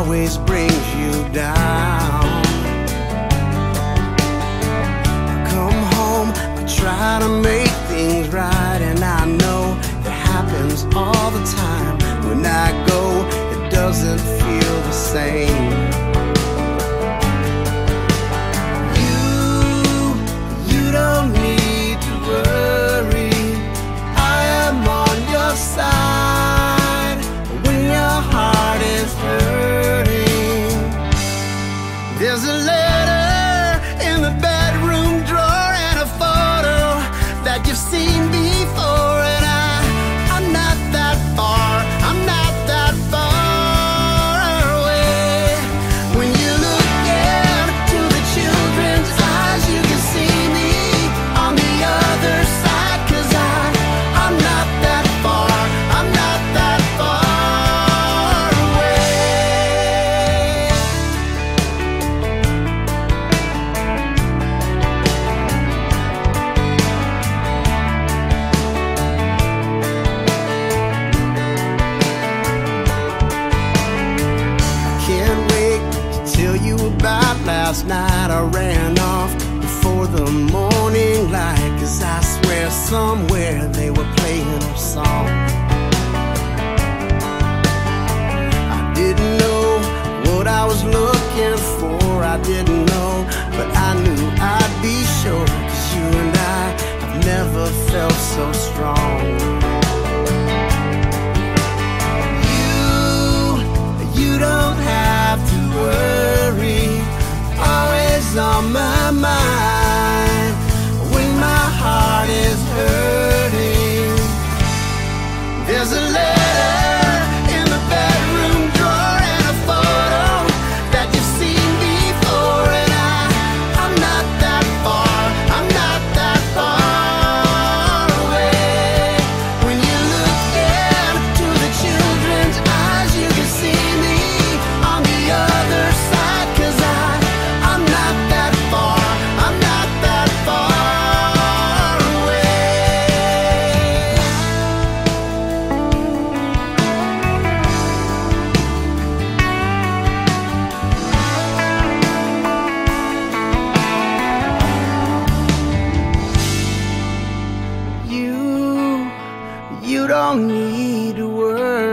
always brings you down. I come home, I try to make things right, and I know it happens all the time. When I go, it doesn't feel the same. Last night. I ran off before the morning light. Cause I swear somewhere they were playing our song. I didn't know what I was looking for. I didn't know, but I knew I'd be sure. Cause you and I have never felt so strong. You, don't need to worry.